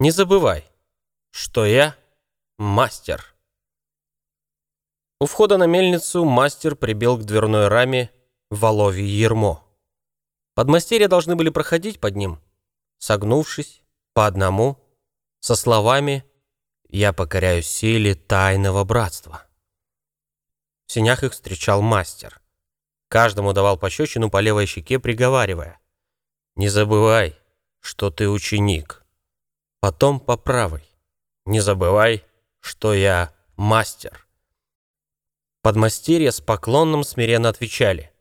Не забывай, что я мастер. У входа на мельницу мастер прибил к дверной раме воловье ермо. Подмастерья должны были проходить под ним, согнувшись, по одному, со словами «Я покоряю силе тайного братства». В синях их встречал мастер. Каждому давал пощечину по левой щеке, приговаривая «Не забывай, что ты ученик». Потом по правой «Не забывай, что я мастер». Подмастерья с поклонным смиренно отвечали.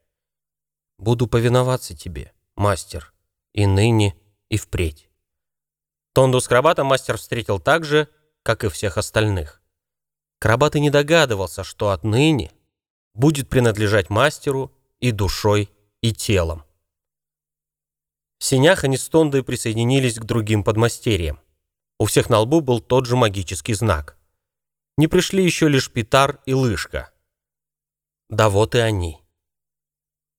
«Буду повиноваться тебе, мастер, и ныне, и впредь». Тонду с Крабатом мастер встретил так же, как и всех остальных. Крабат и не догадывался, что отныне будет принадлежать мастеру и душой, и телом. В синях они с Тондой присоединились к другим подмастерьям. У всех на лбу был тот же магический знак. Не пришли еще лишь Питар и Лышка. Да вот и они.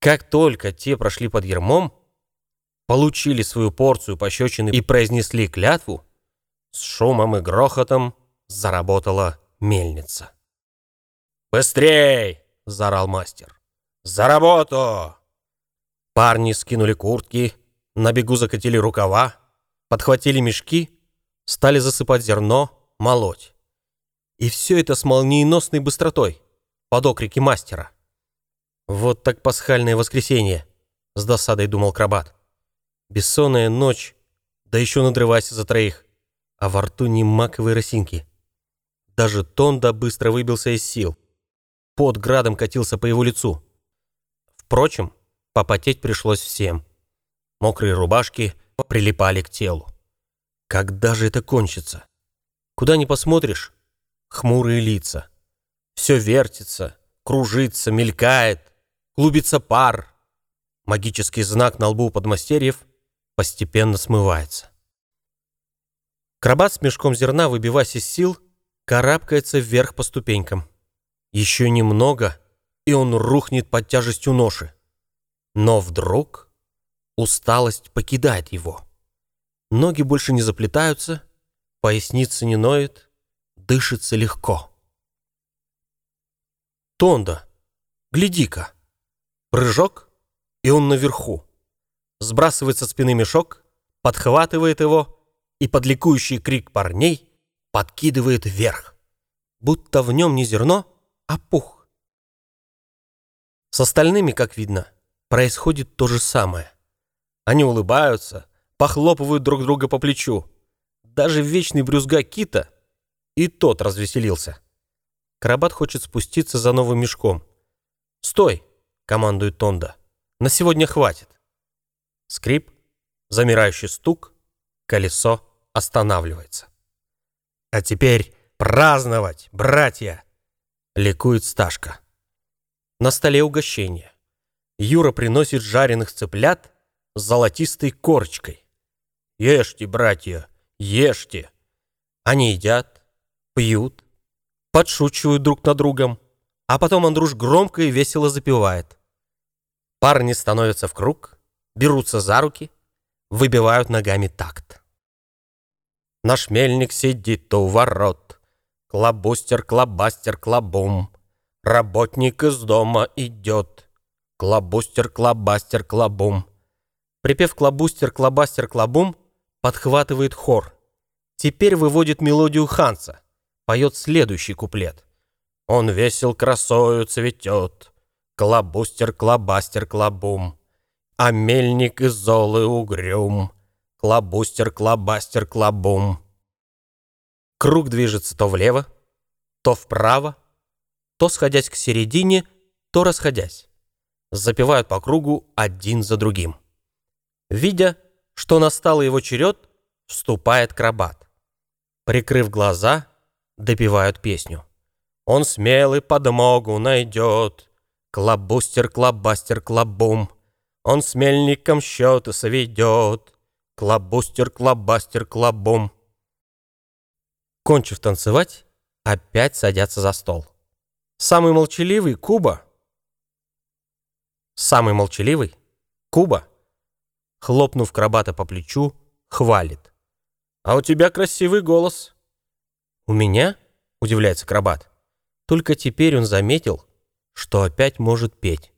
Как только те прошли под ермом, получили свою порцию пощечины и произнесли клятву, с шумом и грохотом заработала мельница. «Быстрей!» — заорал мастер. «За работу!» Парни скинули куртки, на бегу закатили рукава, подхватили мешки, стали засыпать зерно, молоть. И все это с молниеносной быстротой под окрики мастера. «Вот так пасхальное воскресенье!» — с досадой думал Крабат. «Бессонная ночь, да еще надрывайся за троих, а во рту не маковой росинки». Даже Тонда быстро выбился из сил. Под градом катился по его лицу. Впрочем, попотеть пришлось всем. Мокрые рубашки прилипали к телу. Когда же это кончится? Куда ни посмотришь, хмурые лица. Все вертится, кружится, мелькает, клубится пар. Магический знак на лбу подмастерьев постепенно смывается. Крабат с мешком зерна, выбиваясь из сил, карабкается вверх по ступенькам. Еще немного, и он рухнет под тяжестью ноши. Но вдруг усталость покидает его. Ноги больше не заплетаются, поясница не ноет, дышится легко. Тонда, гляди-ка. Прыжок, и он наверху. Сбрасывает со спины мешок, подхватывает его и под ликующий крик парней подкидывает вверх, будто в нем не зерно, а пух. С остальными, как видно, происходит то же самое. Они улыбаются, похлопывают друг друга по плечу. Даже вечный брюзга Кита и тот развеселился. Карабат хочет спуститься за новым мешком. «Стой!» — командует Тонда. «На сегодня хватит!» Скрип, замирающий стук, колесо останавливается. «А теперь праздновать, братья!» — ликует Сташка. На столе угощение. Юра приносит жареных цыплят с золотистой корочкой. «Ешьте, братья, ешьте!» Они едят, пьют, подшучивают друг над другом, а потом Андрюш громко и весело запевает. Парни становятся в круг, берутся за руки, выбивают ногами такт. Наш мельник сидит у ворот, клабустер, клабастер, клабум. Работник из дома идет, клабустер, клабастер, клабум. Припев клабустер, клабастер, клабум подхватывает хор. Теперь выводит мелодию Ханса поет следующий куплет. Он весел красою цветет, Клабустер, клабастер, клабум, А мельник из золы угрюм, Клабустер, клабастер, клабум. Круг движется то влево, то вправо, то сходясь к середине, то расходясь. Запевают по кругу один за другим. Видя, что настал его черед, вступает крабат. Прикрыв глаза, допевают песню. Он смелый подмогу найдет, Клабустер, клабастер, клабум. Он с мельником счеты сведет, Клабустер, клабастер, клабум. Кончив танцевать, опять садятся за стол. Самый молчаливый — Куба. Самый молчаливый — Куба. Хлопнув крабата по плечу, хвалит. А у тебя красивый голос». «У меня?» — удивляется Крабат. Только теперь он заметил, что опять может петь.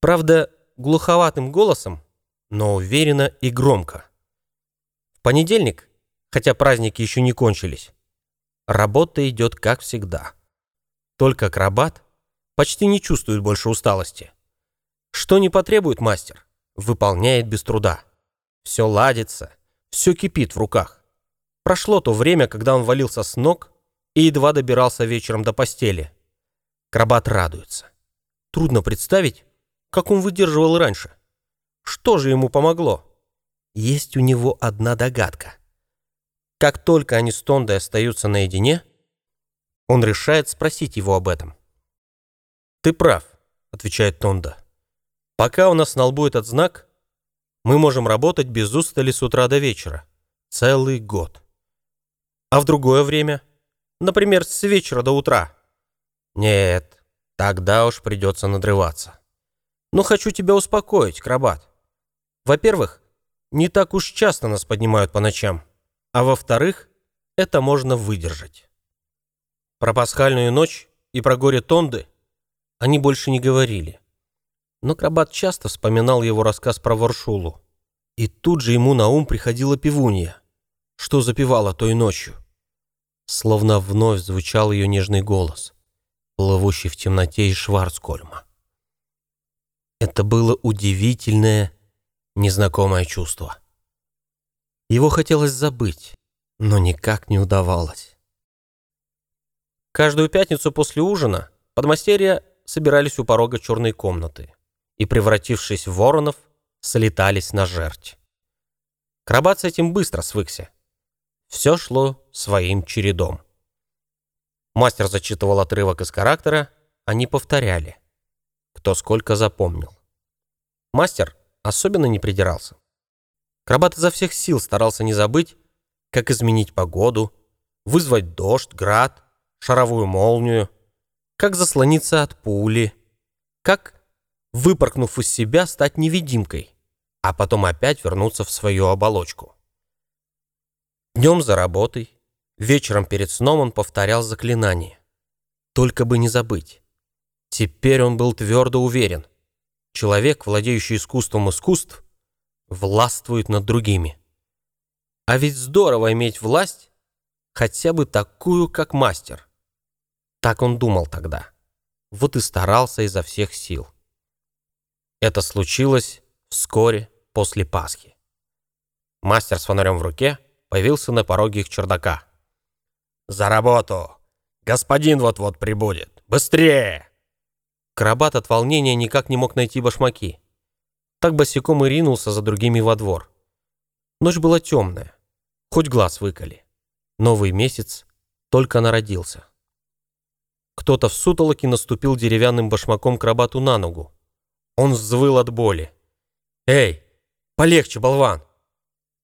Правда, глуховатым голосом, но уверенно и громко. В понедельник, хотя праздники еще не кончились, работа идет как всегда. Только акробат почти не чувствует больше усталости. Что не потребует мастер, выполняет без труда. Все ладится, все кипит в руках. Прошло то время, когда он валился с ног и едва добирался вечером до постели. Крабат радуется. Трудно представить, как он выдерживал раньше. Что же ему помогло? Есть у него одна догадка. Как только они с Тондой остаются наедине, он решает спросить его об этом. «Ты прав», — отвечает Тонда. «Пока у нас на лбу этот знак, мы можем работать без устали с утра до вечера. Целый год. А в другое время, например, с вечера до утра, нет, тогда уж придется надрываться. Но хочу тебя успокоить, Крабат. Во-первых, не так уж часто нас поднимают по ночам. А во-вторых, это можно выдержать. Про пасхальную ночь и про горе Тонды они больше не говорили. Но Крабат часто вспоминал его рассказ про Варшулу. И тут же ему на ум приходила пивунья, что запевала той ночью. Словно вновь звучал ее нежный голос, плывущий в темноте из Шварцкольма. Это было удивительное, незнакомое чувство. Его хотелось забыть, но никак не удавалось. Каждую пятницу после ужина подмастерья собирались у порога черной комнаты и, превратившись в воронов, слетались на жерть. Крабат с этим быстро свыкся. Все шло своим чередом. Мастер зачитывал отрывок из характера, они повторяли кто сколько запомнил. Мастер особенно не придирался. Крабат изо всех сил старался не забыть, как изменить погоду, вызвать дождь, град, шаровую молнию, как заслониться от пули, как, выпоркнув из себя, стать невидимкой, а потом опять вернуться в свою оболочку. Днем за работой, вечером перед сном он повторял заклинание. Только бы не забыть. Теперь он был твердо уверен. Человек, владеющий искусством искусств, властвует над другими. А ведь здорово иметь власть, хотя бы такую, как мастер. Так он думал тогда. Вот и старался изо всех сил. Это случилось вскоре после Пасхи. Мастер с фонарем в руке появился на пороге их чердака. «За работу! Господин вот-вот прибудет! Быстрее!» Карабат от волнения никак не мог найти башмаки. Так босиком и ринулся за другими во двор. Ночь была темная, хоть глаз выколи. Новый месяц только народился. Кто-то в сутолоке наступил деревянным башмаком крабату на ногу. Он взвыл от боли. «Эй, полегче, болван!»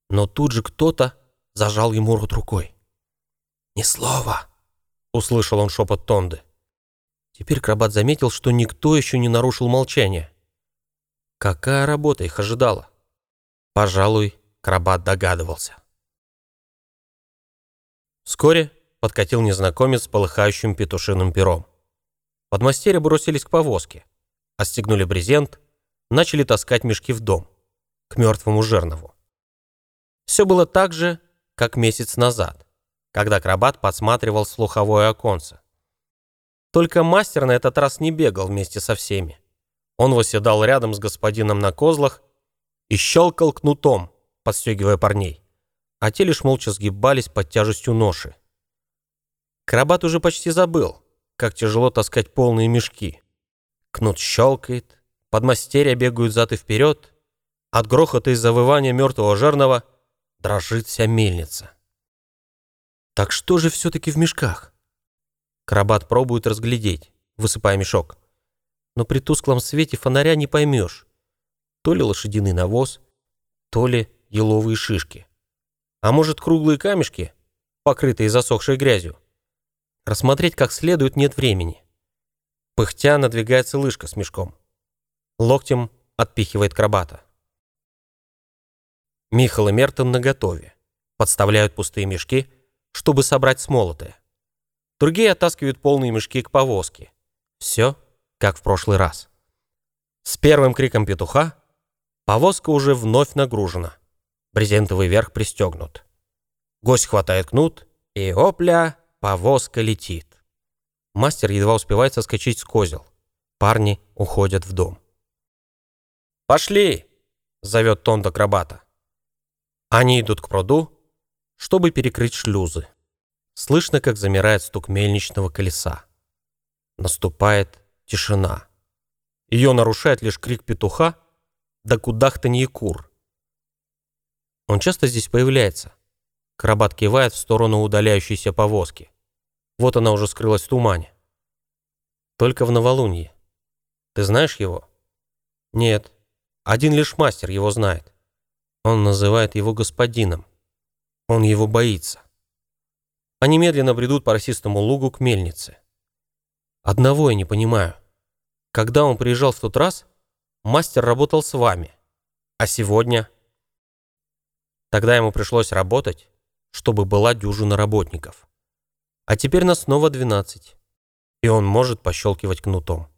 Но тут же кто-то зажал ему рот рукой. «Ни слова!» — услышал он шепот Тонды. Теперь Крабат заметил, что никто еще не нарушил молчание. Какая работа их ожидала? Пожалуй, Крабат догадывался. Вскоре подкатил незнакомец с полыхающим петушиным пером. Подмастерья бросились к повозке, отстегнули брезент, начали таскать мешки в дом, к мертвому Жернову. Все было так же, как месяц назад, когда Крабат подсматривал слуховое оконце. Только мастер на этот раз не бегал вместе со всеми. Он восседал рядом с господином на козлах и щелкал кнутом, подстегивая парней, а те лишь молча сгибались под тяжестью ноши. Крабат уже почти забыл, как тяжело таскать полные мешки. Кнут щелкает, подмастерья бегают зад и вперед, от грохота и завывания мертвого жернова дрожит вся мельница. Так что же все-таки в мешках? Крабат пробует разглядеть, высыпая мешок. Но при тусклом свете фонаря не поймешь, то ли лошадиный навоз, то ли еловые шишки. А может, круглые камешки, покрытые засохшей грязью. Рассмотреть как следует нет времени. Пыхтя надвигается лыжка с мешком. Локтем отпихивает крабата. Михал и Мертон наготове. подставляют пустые мешки, чтобы собрать смолотые. Другие оттаскивают полные мешки к повозке. Все, как в прошлый раз. С первым криком петуха повозка уже вновь нагружена. Брезентовый верх пристегнут. Гость хватает кнут, и опля, повозка летит. Мастер едва успевает соскочить с козел. Парни уходят в дом. «Пошли!» — зовет Тонт акробата. Они идут к пруду, чтобы перекрыть шлюзы. Слышно, как замирает стук мельничного колеса. Наступает тишина. Ее нарушает лишь крик петуха да кудахтанье кур. Он часто здесь появляется. Карабат кивает в сторону удаляющейся повозки. Вот она уже скрылась в тумане. Только в новолунье. Ты знаешь его? Нет. Один лишь мастер его знает. Он называет его господином. Он его боится. Они медленно бредут по росистому лугу к мельнице. Одного я не понимаю. Когда он приезжал в тот раз, мастер работал с вами. А сегодня? Тогда ему пришлось работать, чтобы была дюжина работников. А теперь нас снова 12. И он может пощелкивать кнутом.